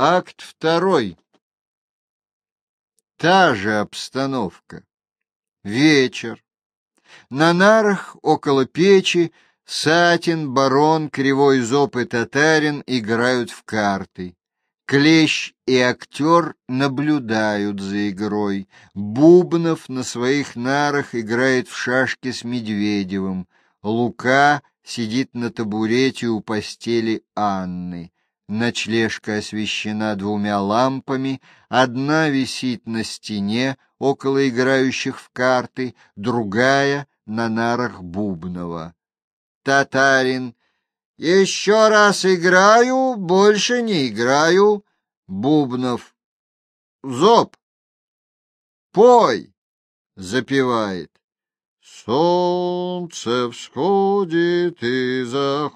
Акт второй. Та же обстановка. Вечер. На нарах около печи Сатин, барон, кривой зоб и татарин играют в карты. Клещ и актер наблюдают за игрой. Бубнов на своих нарах играет в шашки с Медведевым. Лука сидит на табурете у постели Анны. Ночлежка освещена двумя лампами, одна висит на стене около играющих в карты, другая — на нарах Бубнова. Татарин еще раз играю, больше не играю. Бубнов. Зоб. Пой. Запевает. Солнце всходит и заходит.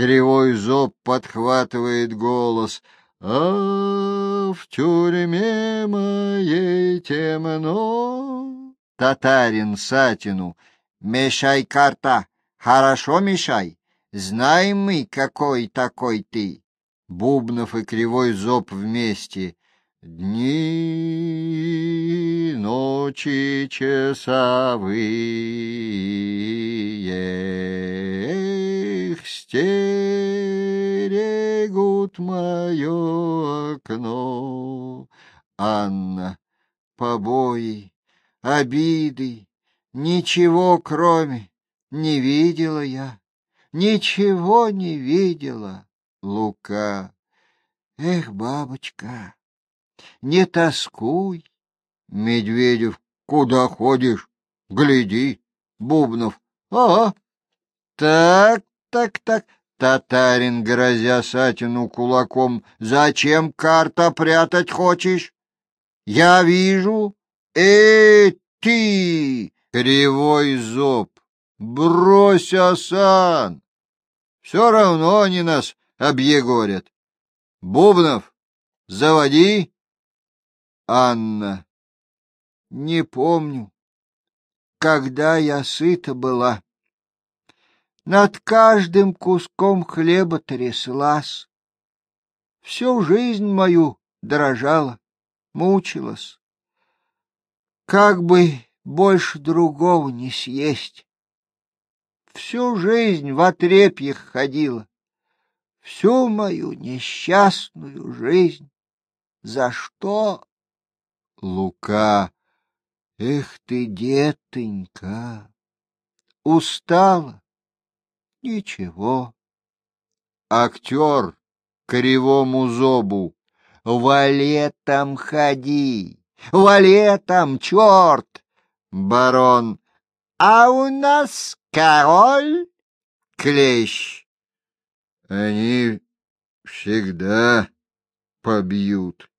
Кривой зоб подхватывает голос. А в тюрьме моей темно. Татарин Сатину. Мешай карта, хорошо мешай. Знаем мы, какой такой ты. Бубнов и Кривой Зоб вместе. Дни, ночи часовые стерегут мое окно. Анна, побои, обиды, Ничего, кроме, не видела я, ничего не видела, Лука. Эх, бабочка, не тоскуй. Медведев, куда ходишь? Гляди. Бубнов, ага. Так, так, так. Татарин, грозя Сатину кулаком, зачем карта прятать хочешь? Я вижу. Эй, ты! Кривой зоб. Брось, Асан! Все равно они нас объегорят. Бубнов, заводи. Анна. Не помню, когда я сыта была. Над каждым куском хлеба тряслась. Всю жизнь мою дрожала, мучилась. Как бы больше другого не съесть. Всю жизнь в отрепьях ходила, всю мою несчастную жизнь. За что? Лука, эх ты, детонька, устала? Ничего. Актер кривому зобу, валетом ходи, валетом, черт! Барон. А у нас король клещ. Они всегда побьют.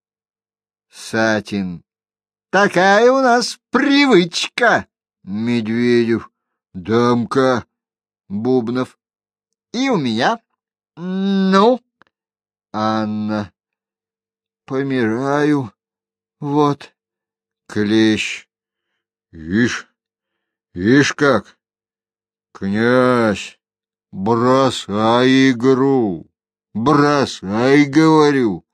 Сатин. Такая у нас привычка. Медведев. Дамка. Бубнов. И у меня. Ну? Анна. Помираю. Вот. Клещ. Ишь, ишь как! Князь, бросай игру, бросай, говорю.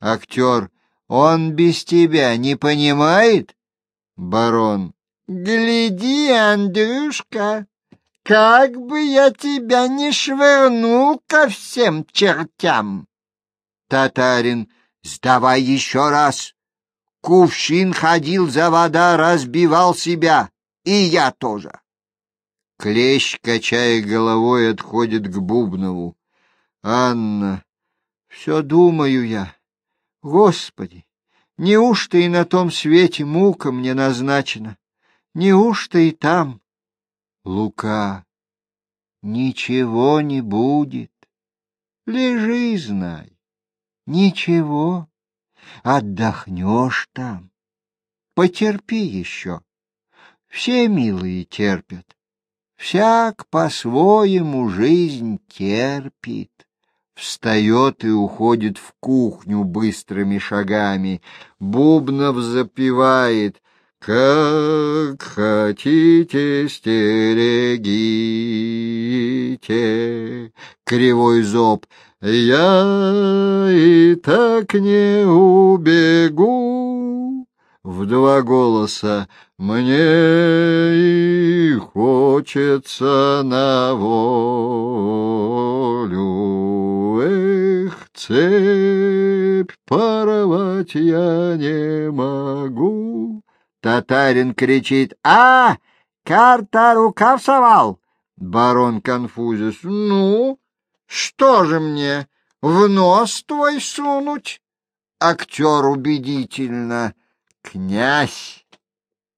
Актер, он без тебя не понимает? Барон, гляди, Андрюшка, как бы я тебя не швырнул ко всем чертям. Татарин, сдавай еще раз. Кувшин ходил за вода, разбивал себя, и я тоже. Клещ, качая головой, отходит к Бубнову. Анна, все думаю я. Господи, неужто и на том свете мука мне назначена? Неужто и там? Лука, ничего не будет. Лежи, знай. Ничего отдохнешь там. Потерпи еще. Все милые терпят. Всяк по-своему жизнь терпит. Встает и уходит в кухню быстрыми шагами. Бубнов запевает. Как хотите, стерегите, кривой зоб, я и так не убегу. В два голоса мне и хочется на волю. Эх, цепь порвать я не могу. Татарин кричит «А! Карта рукав совал!» Барон конфузис «Ну, что же мне, в нос твой сунуть?» Актер убедительно «Князь,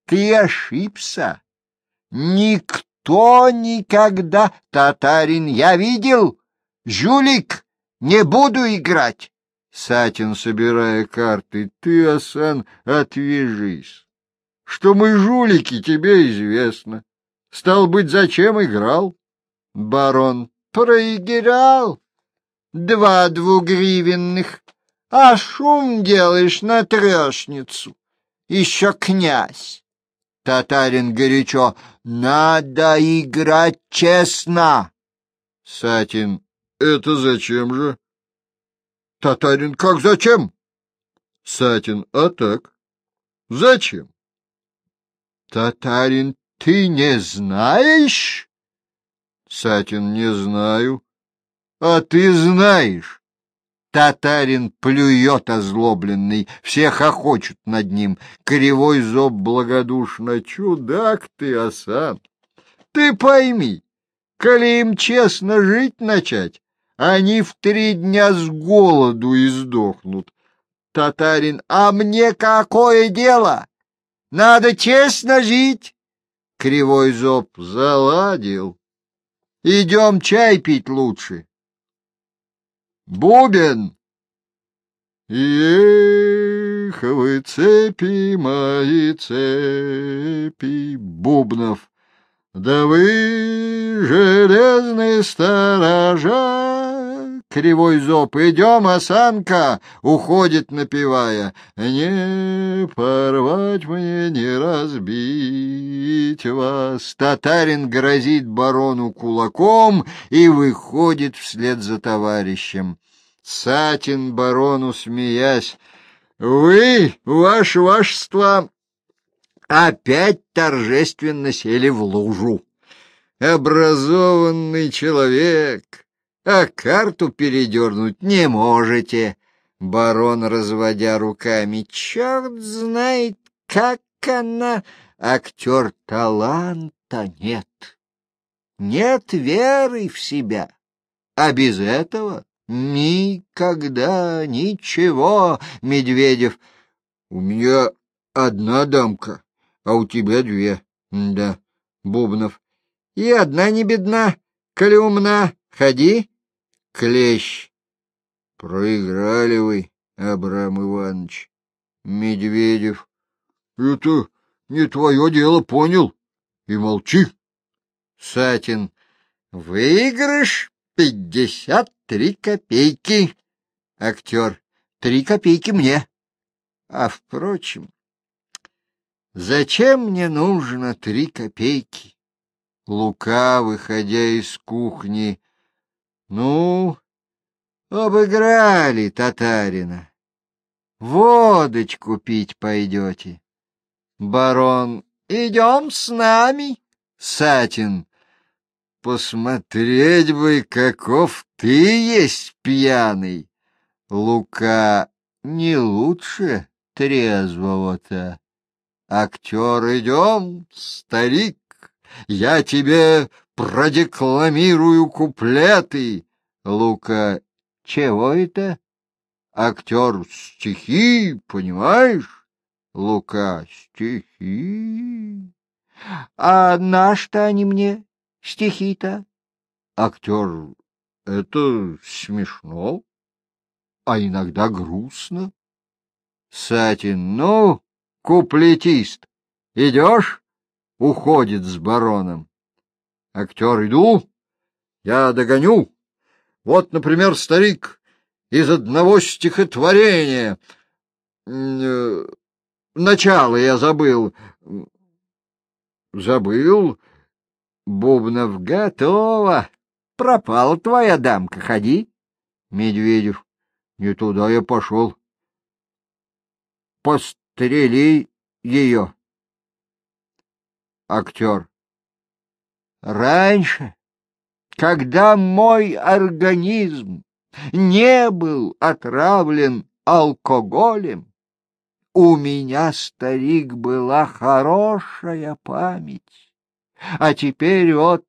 ты ошибся. Никто никогда... Татарин, я видел. Жулик, не буду играть». Сатин, собирая карты, ты, Асан, отвяжись что мы жулики, тебе известно. Стал быть, зачем играл? Барон проиграл. Два двугривенных. А шум делаешь на трешницу. Еще князь. Татарин горячо. Надо играть честно. Сатин. Это зачем же? Татарин. Как зачем? Сатин. А так. Зачем? Татарин, ты не знаешь? Сатин, не знаю. А ты знаешь. Татарин плюет озлобленный, все хохочут над ним. Кривой зоб благодушно. Чудак ты, Асан! Ты пойми, коли им честно жить начать, они в три дня с голоду издохнут. Татарин, а мне какое дело? Надо честно жить. Кривой зоб заладил. Идем чай пить лучше. Бубен! Эх, вы цепи мои цепи, Бубнов! Да вы железные сторожа! Кривой зоб. «Идем, осанка!» — уходит, напевая. «Не порвать мне, не разбить вас!» Татарин грозит барону кулаком и выходит вслед за товарищем. Сатин барону, смеясь, «Вы, ваше вашество, опять торжественно сели в лужу. Образованный человек!» А карту передернуть не можете. Барон, разводя руками, черт знает, как она... Актер таланта нет. Нет веры в себя. А без этого никогда ничего, Медведев. У меня одна дамка, а у тебя две. Да, Бубнов. И одна не бедна, коли умна. Ходи, Клещ. Проиграли вы, Абрам Иванович. Медведев. Это не твое дело, понял? И молчи. Сатин. Выигрыш пятьдесят три копейки. Актер. Три копейки мне. А, впрочем, зачем мне нужно три копейки? Лука, выходя из кухни, ну, обыграли татарина. Водочку пить пойдете. Барон, идем с нами. Сатин, посмотреть бы, каков ты есть пьяный. Лука, не лучше трезвого-то. Актер, идем, старик, я тебе продекламирую куплеты. Лука, чего это? Актер стихи, понимаешь? Лука, стихи. А на что они мне, стихи-то? Актер, это смешно, а иногда грустно. Сатин, ну, куплетист, идешь? Уходит с бароном. Актер, иду, я догоню. Вот, например, старик из одного стихотворения. Э, начало я забыл. Забыл? Бубнов, готово. Пропала твоя дамка, ходи. Медведев, не туда я пошел. Пострели ее. Актер. Раньше, когда мой организм не был отравлен алкоголем, у меня, старик, была хорошая память. А теперь вот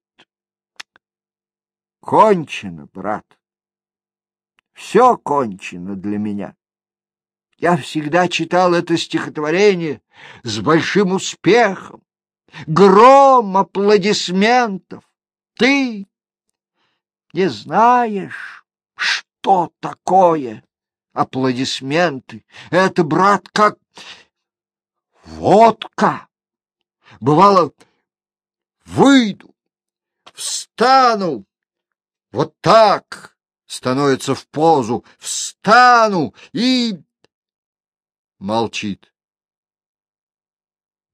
кончено, брат. Все кончено для меня. Я всегда читал это стихотворение с большим успехом. Гром аплодисментов. Ты не знаешь, что такое аплодисменты. Это, брат, как водка. Бывало, выйду, встану, вот так, становится в позу, встану и... Молчит.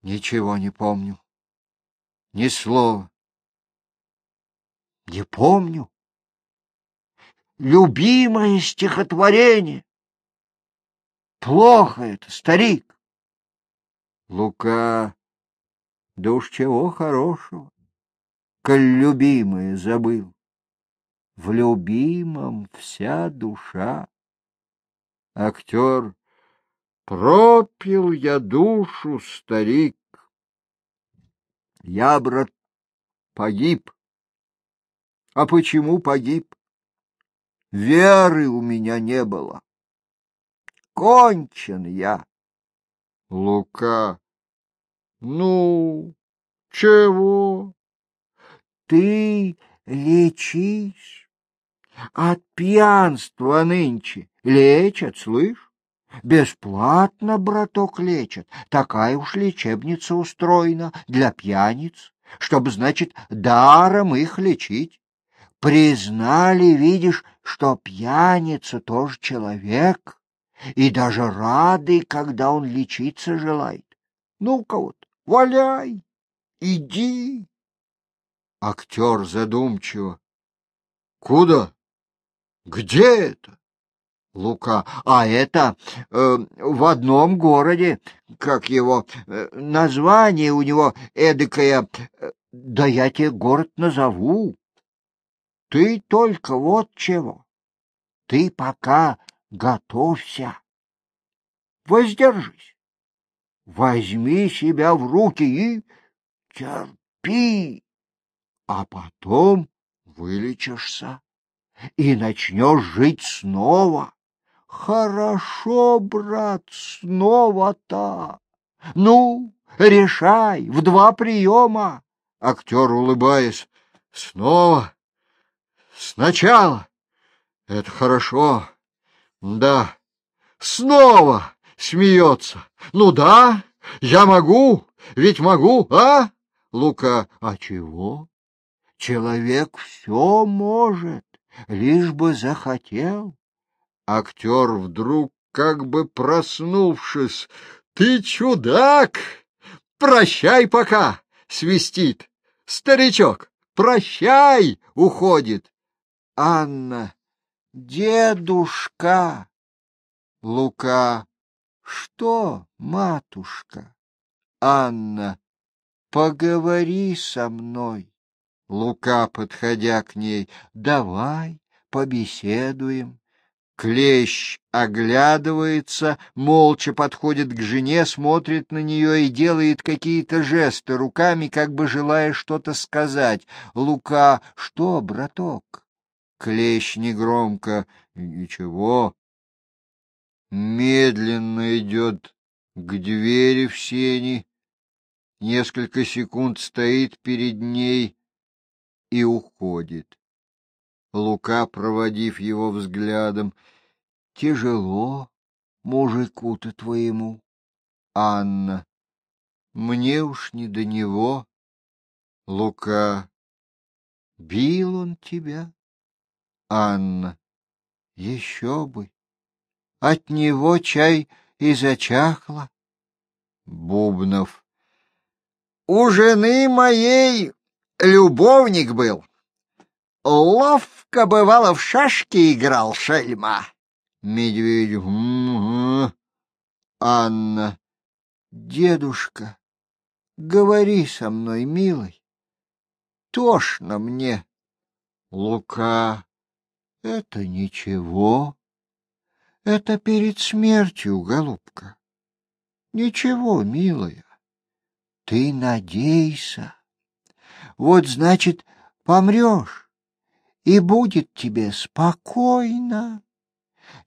Ничего не помню. Ни слова. Не помню. Любимое стихотворение. Плохо это, старик. Лука, да уж чего хорошего, коль любимое забыл. В любимом вся душа. Актер, пропил я душу, старик. Я, брат, погиб. А почему погиб? Веры у меня не было кончен я. Лука. Ну, чего? Ты лечишь. От пьянства нынче лечат, слышь? Бесплатно, браток, лечат. Такая уж лечебница устроена для пьяниц, чтобы, значит, даром их лечить. Признали, видишь, что пьяница тоже человек и даже рады, когда он лечиться желает. Ну-ка вот, валяй, иди. Актер задумчиво. Куда? Где это? Лука. А это э, в одном городе, как его, э, название у него эдакое, э, да я тебе город назову. Ты только вот чего. Ты пока готовься. Воздержись. Возьми себя в руки и терпи, а потом вылечишься и начнешь жить снова. Хорошо, брат, снова-то. Ну, решай, в два приема. Актер, улыбаясь, снова, сначала. Это хорошо. Да, снова смеется. Ну да, я могу, ведь могу, а? Лука, а чего? Человек все может, лишь бы захотел. Актер вдруг, как бы проснувшись, ты чудак! Прощай пока, свистит. Старичок, прощай, уходит. Анна Дедушка! Лука. Что, матушка? Анна. Поговори со мной. Лука, подходя к ней. Давай, побеседуем. Клещ оглядывается, молча подходит к жене, смотрит на нее и делает какие-то жесты руками, как бы желая что-то сказать. Лука, что, браток? Клещ негромко. Ничего. Медленно идет к двери в сени. Несколько секунд стоит перед ней и уходит. Лука, проводив его взглядом, тяжело мужику-то твоему. Анна, мне уж не до него. Лука, бил он тебя? Анна. Еще бы! От него чай и зачахло. Бубнов. У жены моей любовник был. Ловко бывало в шашки играл шельма. Медведь. Угу. Анна. Дедушка, говори со мной, милый. Тошно мне. Лука. Это ничего. Это перед смертью, голубка. Ничего, милая. Ты надейся. Вот, значит, помрешь, и будет тебе спокойно.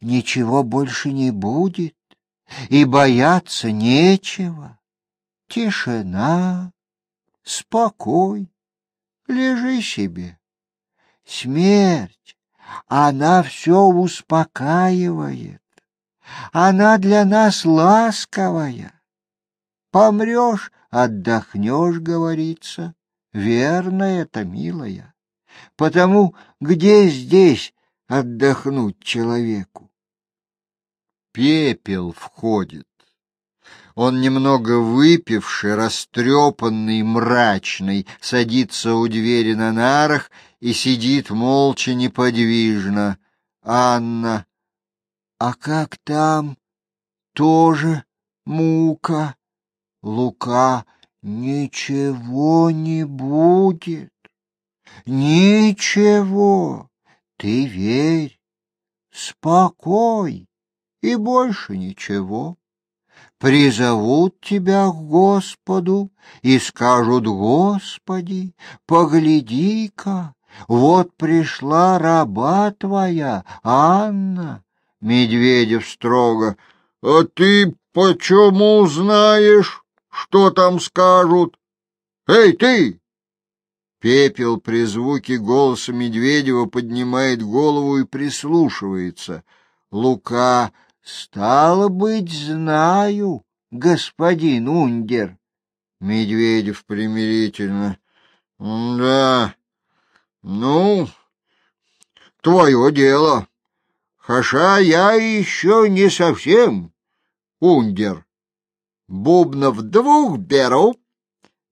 Ничего больше не будет, и бояться нечего. Тишина, спокой, лежи себе. Смерть, она все успокаивает. Она для нас ласковая. Помрешь, отдохнешь, говорится. Верно это, милая. Потому где здесь отдохнуть человеку? Пепел входит. Он немного выпивший, растрепанный, мрачный, садится у двери на нарах и сидит молча неподвижно. Анна. А как там? Тоже мука. Лука. Ничего не будет. Ничего. Ты верь. Спокой. И больше ничего призовут тебя к Господу и скажут, Господи, погляди-ка, вот пришла раба твоя, Анна. Медведев строго, а ты почему знаешь, что там скажут? Эй, ты! Пепел при звуке голоса Медведева поднимает голову и прислушивается. Лука Стало быть, знаю, господин Ундер. Медведев примирительно. Да, ну, твое дело. Хаша я еще не совсем Ундер. Бубнов двух беру.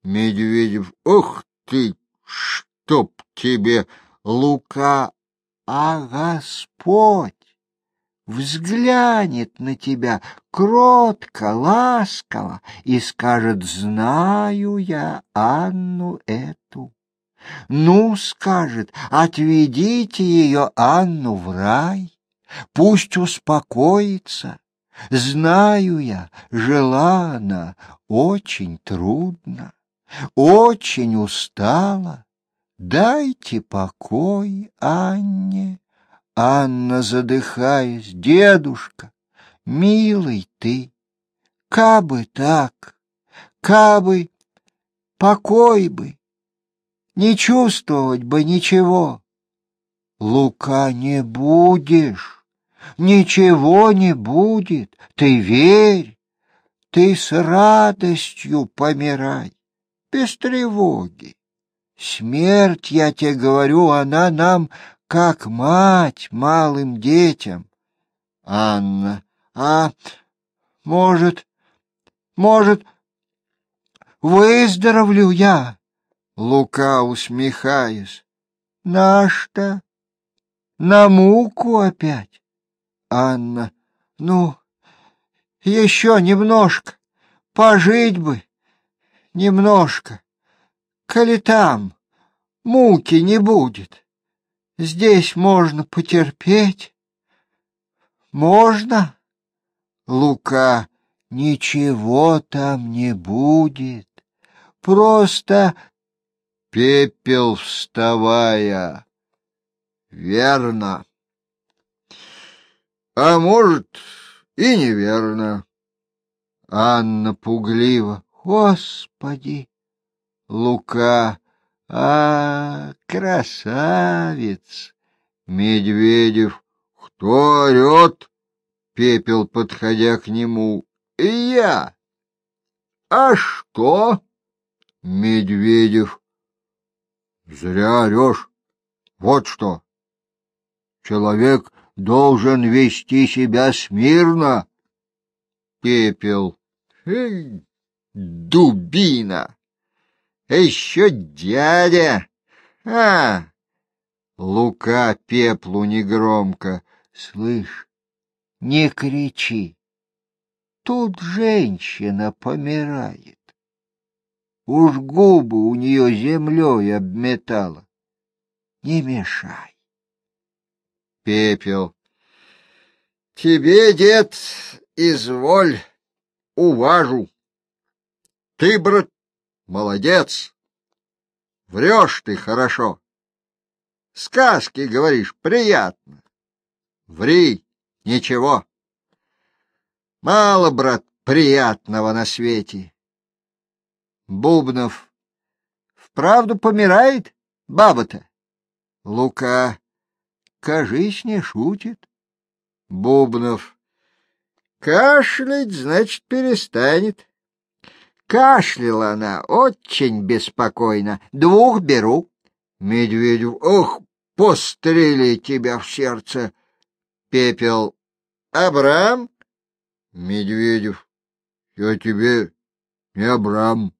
Медведев, ох ты, чтоб тебе, Лука, а Господь взглянет на тебя кротко, ласково и скажет, знаю я Анну эту. Ну, скажет, отведите ее, Анну, в рай, пусть успокоится. Знаю я, жила она очень трудно, очень устала. Дайте покой Анне. Анна, задыхаясь, дедушка, милый ты, кабы так, кабы, покой бы, не чувствовать бы ничего. Лука не будешь, ничего не будет, ты верь, ты с радостью помирай, без тревоги. Смерть, я тебе говорю, она нам как мать малым детям. Анна, а может, может, выздоровлю я? Лука, усмехаясь. На что? На муку опять? Анна, ну, еще немножко, пожить бы, немножко, коли там муки не будет. Здесь можно потерпеть. Можно? Лука, ничего там не будет. Просто пепел вставая. Верно. А может, и неверно. Анна пугливо. Господи! Лука а, красавец! Медведев. Кто орет? Пепел, подходя к нему. И я. А что? Медведев. Зря орешь. Вот что. Человек должен вести себя смирно. Пепел. Эй, дубина! Еще дядя! А! Лука пеплу негромко. Слышь, не кричи. Тут женщина помирает. Уж губы у нее землей обметала. Не мешай. Пепел. Тебе, дед, изволь, уважу. Ты, брат, молодец. Врешь ты хорошо. Сказки, говоришь, приятно. Ври, ничего. Мало, брат, приятного на свете. Бубнов. Вправду помирает баба-то? Лука. Кажись, не шутит. Бубнов. Кашлять, значит, перестанет. Кашляла она очень беспокойно. Двух беру. Медведев. Ох, пострели тебя в сердце. Пепел. Абрам? Медведев. Я тебе не Абрам.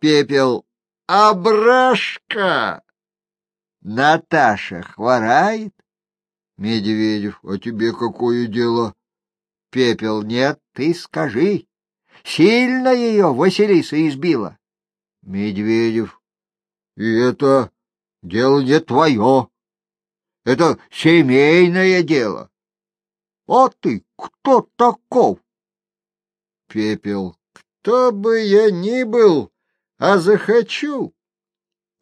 Пепел. Абрашка! Наташа хворает? Медведев. А тебе какое дело? Пепел. Нет, ты скажи. Сильно ее Василиса избила. Медведев. И это дело не твое. Это семейное дело. А ты кто таков? Пепел. Кто бы я ни был, а захочу,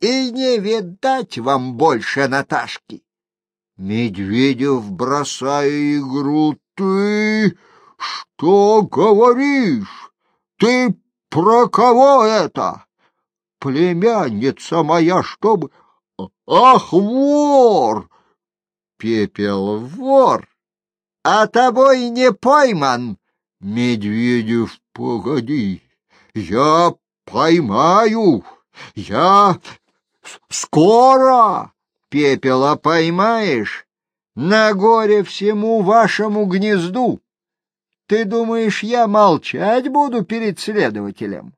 и не видать вам больше Наташки. Медведев, бросая игру, ты что говоришь? Ты про кого это? Племянница моя, чтобы... Ах, вор! Пепел, вор! А тобой не пойман. Медведев, погоди, я поймаю, я скоро. Пепела поймаешь на горе всему вашему гнезду. Ты думаешь, я молчать буду перед следователем?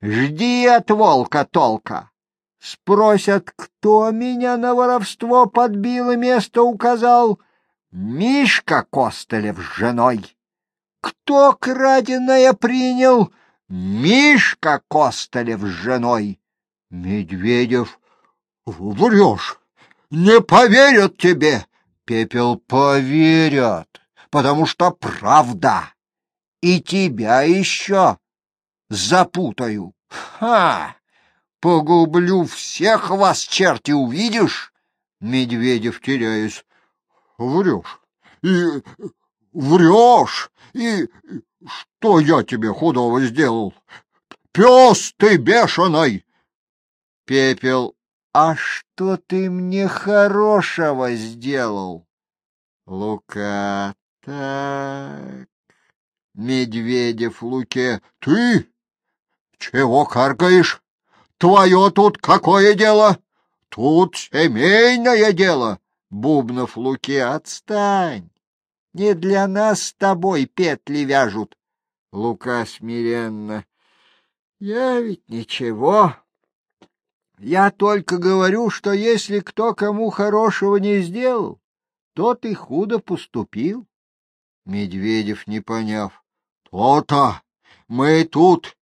Жди от волка толка. Спросят, кто меня на воровство подбил и место указал. Мишка Костылев с женой. Кто краденое принял? Мишка Костылев с женой. Медведев. Врешь. Не поверят тебе. Пепел поверят потому что правда. И тебя еще запутаю. Ха! Погублю всех вас, черти, увидишь? Медведев, теряясь, врешь. И врешь. И что я тебе худого сделал? Пес ты бешеный! Пепел, а что ты мне хорошего сделал? Лука, так, Медведев Луке, ты чего каркаешь? Твое тут какое дело? Тут семейное дело. Бубнов Луке, отстань. Не для нас с тобой петли вяжут. Лука смиренно. Я ведь ничего. Я только говорю, что если кто кому хорошего не сделал, то ты худо поступил. Медведев, не поняв. То-то мы тут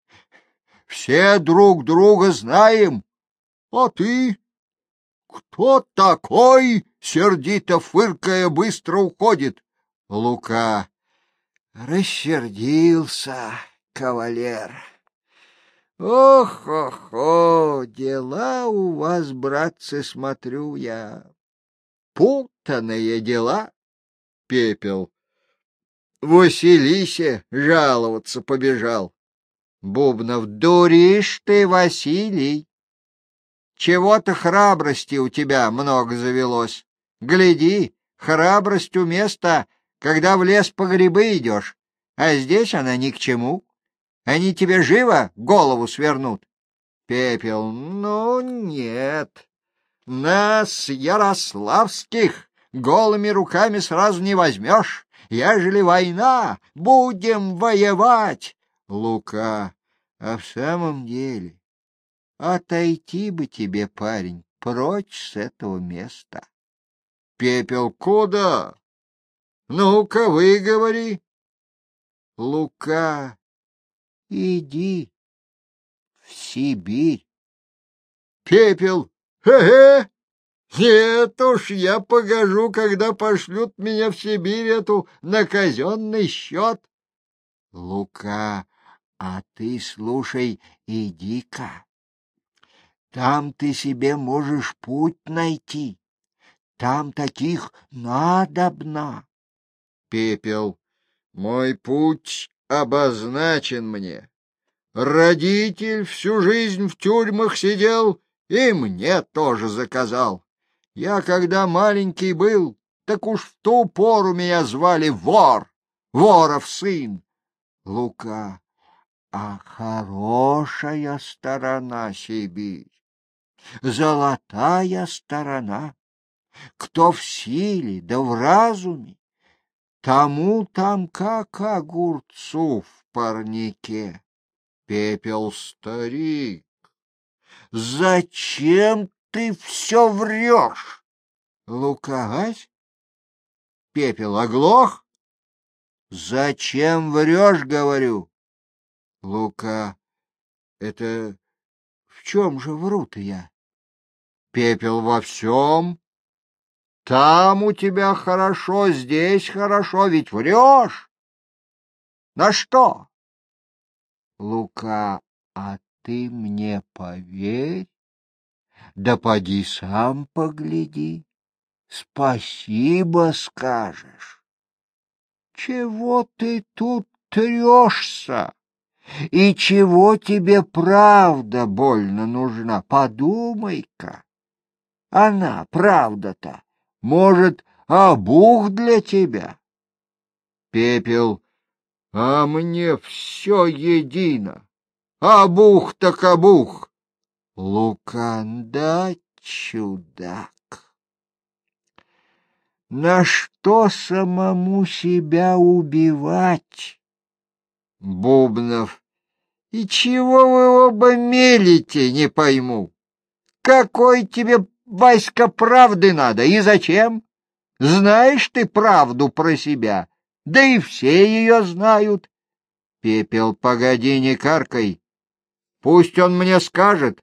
все друг друга знаем. А ты? Кто такой? Сердито фыркая, быстро уходит. Лука. Рассердился кавалер. Ох-охо, дела у вас, братцы, смотрю я. Путанные дела. Пепел. Василисе жаловаться побежал. Бубнов, дуришь ты, Василий. Чего-то храбрости у тебя много завелось. Гляди, храбрость у места, когда в лес по грибы идешь, а здесь она ни к чему. Они тебе живо голову свернут. Пепел, ну нет. Нас, ярославских, голыми руками сразу не возьмешь. Ежели война, будем воевать. Лука. А в самом деле, отойти бы тебе, парень, прочь с этого места. Пепел куда? Ну-ка, выговори. Лука, иди в Сибирь. Пепел, хе-хе, нет уж, я погожу, когда пошлют меня в Сибирь эту на казенный счет. Лука, а ты, слушай, иди-ка. Там ты себе можешь путь найти. Там таких надобно. Пепел, мой путь обозначен мне. Родитель всю жизнь в тюрьмах сидел и мне тоже заказал. Я, когда маленький был, так уж в ту пору меня звали вор, воров сын. Лука, а хорошая сторона Сибирь, золотая сторона. Кто в силе да в разуме, тому там как огурцу в парнике. Пепел старик, зачем ты все врешь? Луковать? Пепел оглох? Зачем врешь, говорю? Лука, это в чем же вру-то я? Пепел во всем. Там у тебя хорошо, здесь хорошо, ведь врешь. На что? Лука, а ты мне поверь. Да поди сам погляди, спасибо скажешь. Чего ты тут трешься? И чего тебе правда больно нужна? Подумай-ка. Она, правда-то, может, обух для тебя? Пепел, а мне все едино. Обух так обух. Луканда чудак. На что самому себя убивать? Бубнов. И чего вы оба мелите, не пойму. Какой тебе, Васька, правды надо и зачем? Знаешь ты правду про себя, да и все ее знают. Пепел, погоди, не каркай. Пусть он мне скажет,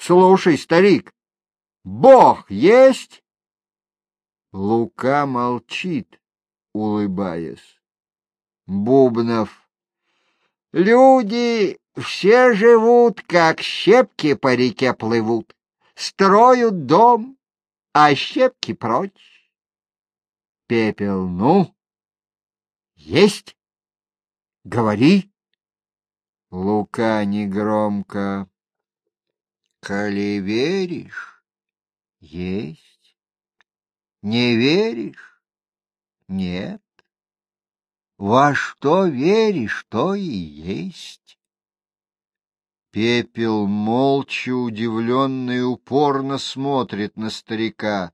Слушай, старик, Бог есть? Лука молчит, улыбаясь. Бубнов. Люди все живут, как щепки по реке плывут, строят дом, а щепки прочь. Пепел, ну, есть? Говори. Лука негромко. Коли веришь, есть. Не веришь? Нет. Во что веришь, то и есть. Пепел молча, удивленный, упорно смотрит на старика.